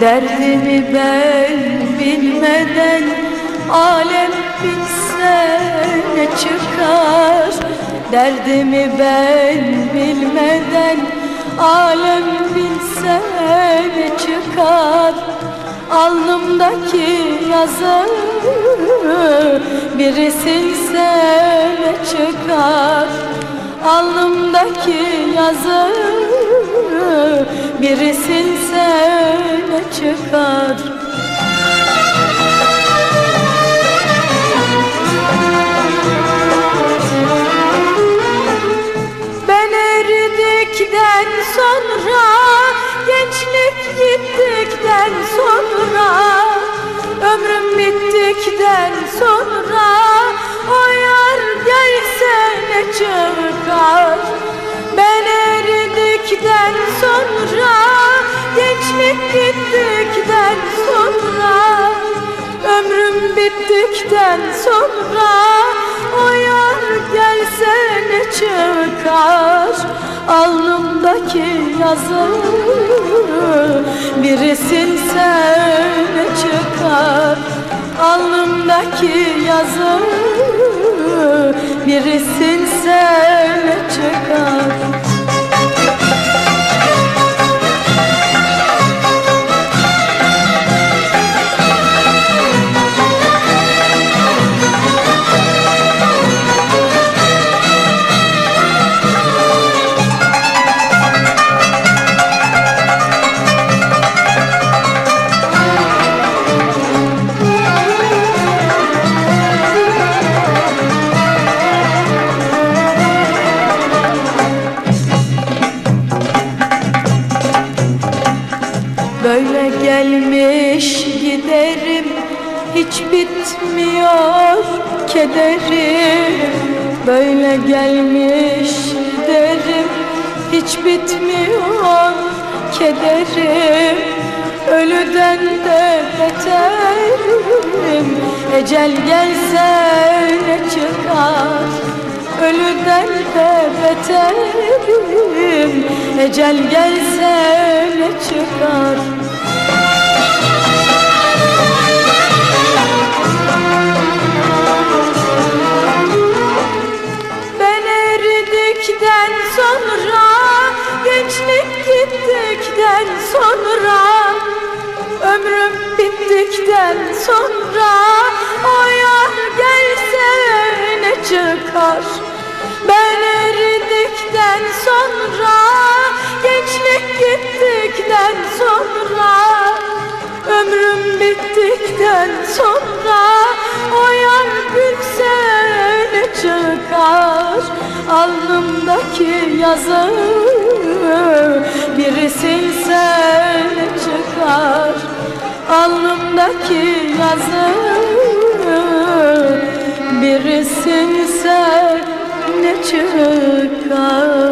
Derdimi ben bilmeden Alem bilse ne çıkar? Derdimi ben bilmeden Alem bilse ne çıkar? Alnımdaki yazı Biri silse ne çıkar? Alnımdaki yazı Biri silse ne çıkar Ben eridikten sonra Gençlik gittikten sonra Gençlik gittikten sonra Ömrüm bittikten sonra O yar gelse ne çıkar? Alnımdaki yazı Biri silse ne çıkar? Alnımdaki yazı Biri silse ne çıkar gelmiş giderim Hiç bitmiyor kederim. Böyle gelmiş giderim Hiç bitmiyor kederim. Ölüden de beterim. Ecel gelse ne çıkar. Ölüden de beterim. Ecel gelse ne çıkar gittikten sonra Ömrüm bittikten sonra O yar gelse ne çıkar? Ben eridikten sonra Gençlik gittikten sonra Ömrüm bittikten sonra O yar gülse ne çıkar? Alnımdaki yazı Biri silse ne çıkar